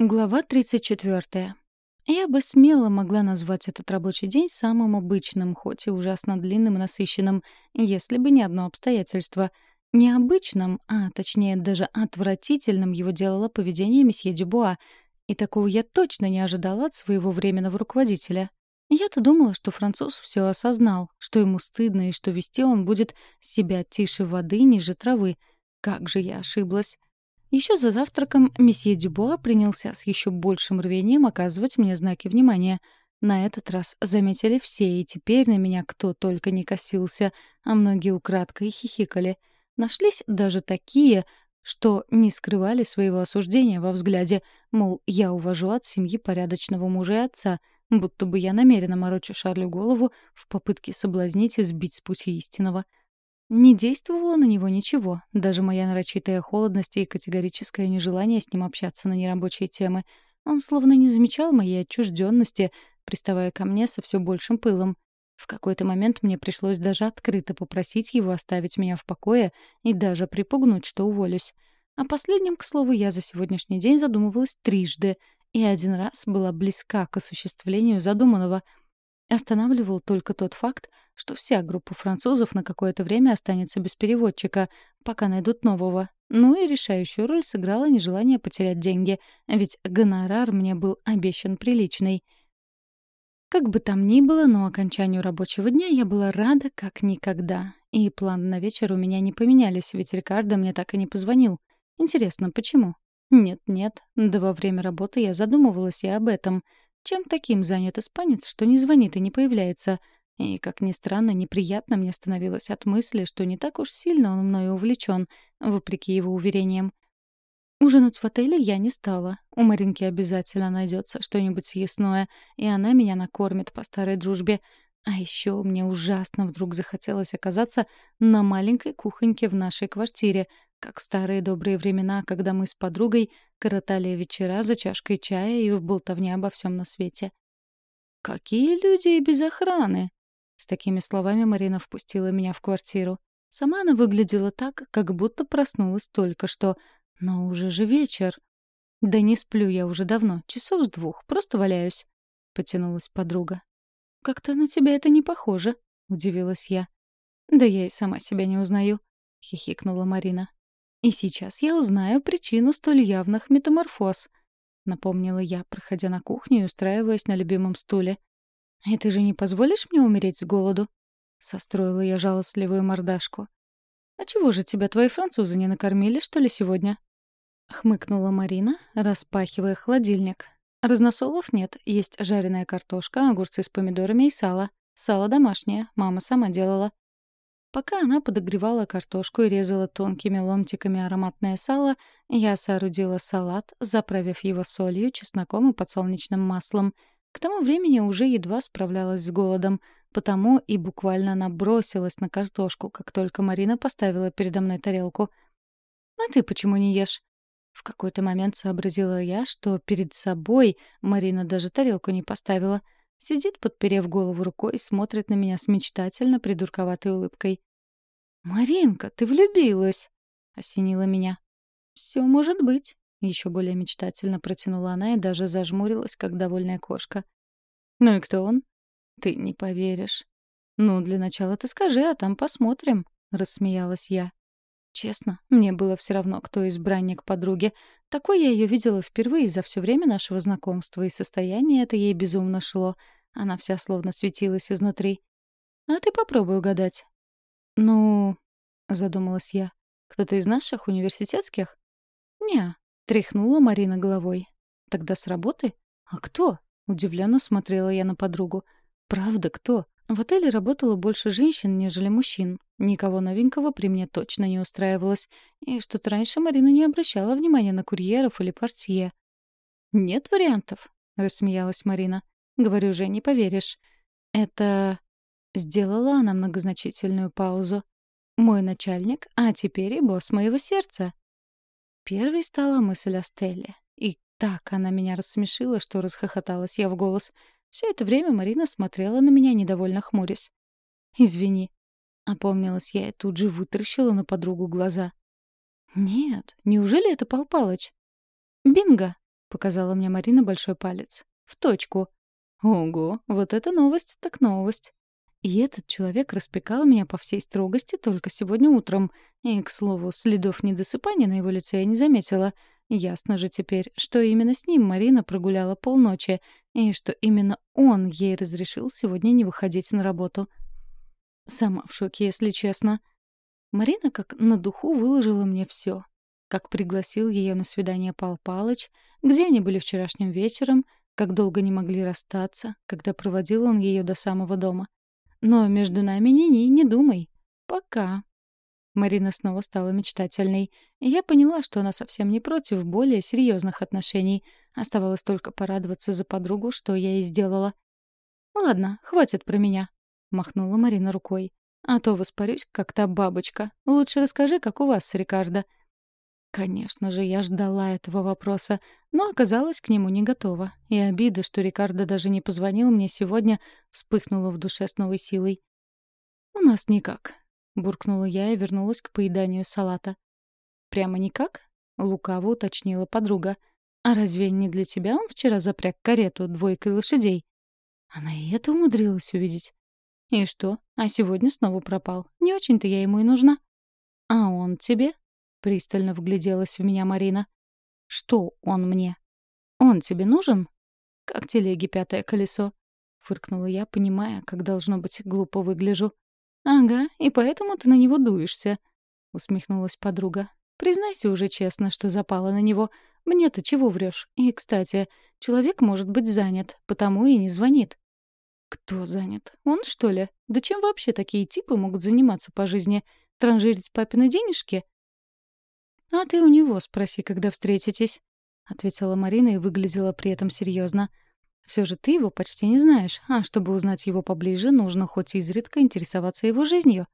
Глава 34. Я бы смело могла назвать этот рабочий день самым обычным, хоть и ужасно длинным и насыщенным, если бы не одно обстоятельство. Необычным, а точнее даже отвратительным его делало поведение месье Дюбуа, и такого я точно не ожидала от своего временного руководителя. Я-то думала, что француз все осознал, что ему стыдно и что вести он будет себя тише воды, ниже травы. Как же я ошиблась. Еще за завтраком месье Дюбуа принялся с еще большим рвением оказывать мне знаки внимания. На этот раз заметили все, и теперь на меня кто только не косился, а многие украдкой хихикали. Нашлись даже такие, что не скрывали своего осуждения во взгляде, мол, я увожу от семьи порядочного мужа и отца, будто бы я намеренно морочу Шарлю голову в попытке соблазнить и сбить с пути истинного — не действовало на него ничего, даже моя нарочитая холодность и категорическое нежелание с ним общаться на нерабочие темы. Он словно не замечал моей отчужденности, приставая ко мне со все большим пылом. В какой-то момент мне пришлось даже открыто попросить его оставить меня в покое и даже припугнуть, что уволюсь. О последнем, к слову, я за сегодняшний день задумывалась трижды, и один раз была близка к осуществлению задуманного. Останавливал только тот факт, что вся группа французов на какое-то время останется без переводчика, пока найдут нового. Ну и решающую роль сыграло нежелание потерять деньги, ведь гонорар мне был обещан приличный. Как бы там ни было, но окончанию рабочего дня я была рада как никогда. И планы на вечер у меня не поменялись, ведь Рикардо мне так и не позвонил. Интересно, почему? Нет-нет, да во время работы я задумывалась и об этом. Чем таким занят испанец, что не звонит и не появляется — и, как ни странно, неприятно мне становилось от мысли, что не так уж сильно он мною увлечен, вопреки его уверениям. Ужинать в отеле я не стала. У Маринки обязательно найдется что-нибудь съестное, и она меня накормит по старой дружбе. А еще мне ужасно вдруг захотелось оказаться на маленькой кухоньке в нашей квартире, как в старые добрые времена, когда мы с подругой коротали вечера за чашкой чая и в болтовне обо всем на свете. «Какие люди и без охраны!» С такими словами Марина впустила меня в квартиру. Сама она выглядела так, как будто проснулась только что. Но уже же вечер. «Да не сплю я уже давно, часов с двух, просто валяюсь», — потянулась подруга. «Как-то на тебя это не похоже», — удивилась я. «Да я и сама себя не узнаю», — хихикнула Марина. «И сейчас я узнаю причину столь явных метаморфоз», — напомнила я, проходя на кухню и устраиваясь на любимом стуле. «И ты же не позволишь мне умереть с голоду?» — состроила я жалостливую мордашку. «А чего же тебя твои французы не накормили, что ли, сегодня?» — хмыкнула Марина, распахивая холодильник. «Разносолов нет, есть жареная картошка, огурцы с помидорами и сало. Сало домашнее, мама сама делала». Пока она подогревала картошку и резала тонкими ломтиками ароматное сало, я соорудила салат, заправив его солью, чесноком и подсолнечным маслом — к тому времени уже едва справлялась с голодом, потому и буквально набросилась на картошку, как только Марина поставила передо мной тарелку. «А ты почему не ешь?» В какой-то момент сообразила я, что перед собой Марина даже тарелку не поставила. Сидит, подперев голову рукой, и смотрит на меня с мечтательно придурковатой улыбкой. «Маринка, ты влюбилась!» — осенила меня. «Все может быть», еще более мечтательно протянула она и даже зажмурилась, как довольная кошка. «Ну и кто он?» «Ты не поверишь». «Ну, для начала ты скажи, а там посмотрим», — рассмеялась я. Честно, мне было все равно, кто избранник подруги. Такой я ее видела впервые за все время нашего знакомства, и состояние это ей безумно шло. Она вся словно светилась изнутри. «А ты попробуй угадать». «Ну...» — задумалась я. «Кто-то из наших университетских?» «Не, Тряхнула Марина головой. «Тогда с работы? А кто?» Удивленно смотрела я на подругу. «Правда, кто?» В отеле работало больше женщин, нежели мужчин. Никого новенького при мне точно не устраивалось. И что-то раньше Марина не обращала внимания на курьеров или портье. «Нет вариантов», — рассмеялась Марина. «Говорю же, не поверишь. Это...» Сделала она многозначительную паузу. «Мой начальник, а теперь и босс моего сердца». Первой стала мысль о Стелле. И так она меня рассмешила, что расхохоталась я в голос. Все это время Марина смотрела на меня, недовольно хмурясь. «Извини», — опомнилась я и тут же вытаращила на подругу глаза. «Нет, неужели это Пал Палыч?» «Бинго!» — показала мне Марина большой палец. «В точку». «Ого, вот это новость так новость». И этот человек распекал меня по всей строгости только сегодня утром. И, к слову, следов недосыпания на его лице я не заметила. Ясно же теперь, что именно с ним Марина прогуляла полночи, и что именно он ей разрешил сегодня не выходить на работу. Сама в шоке, если честно. Марина как на духу выложила мне все. Как пригласил ее на свидание Пал Палыч, где они были вчерашним вечером, как долго не могли расстаться, когда проводил он ее до самого дома. Но между нами ни-ни, не думай. Пока. Марина снова стала мечтательной. Я поняла, что она совсем не против более серьезных отношений. Оставалось только порадоваться за подругу, что я и сделала. «Ладно, хватит про меня», — махнула Марина рукой. «А то воспарюсь, как та бабочка. Лучше расскажи, как у вас с Рикардо». Конечно же, я ждала этого вопроса, но оказалась к нему не готова. И обида, что Рикардо даже не позвонил мне сегодня, вспыхнула в душе с новой силой. «У нас никак», — буркнула я и вернулась к поеданию салата. «Прямо никак?» — лукаво уточнила подруга. «А разве не для тебя он вчера запряг карету двойкой лошадей?» Она и это умудрилась увидеть. «И что? А сегодня снова пропал. Не очень-то я ему и нужна». «А он тебе?» — пристально вгляделась в меня Марина. «Что он мне? Он тебе нужен?» «Как телеги пятое колесо», — фыркнула я, понимая, как должно быть глупо выгляжу. «Ага, и поэтому ты на него дуешься», — усмехнулась подруга. «Признайся уже честно, что запала на него. Мне-то чего врешь? И, кстати, человек может быть занят, потому и не звонит». «Кто занят? Он, что ли? Да чем вообще такие типы могут заниматься по жизни? Транжирить папины денежки?» «А ты у него спроси, когда встретитесь», — ответила Марина и выглядела при этом серьезно. «Все же ты его почти не знаешь, а чтобы узнать его поближе, нужно хоть изредка интересоваться его жизнью».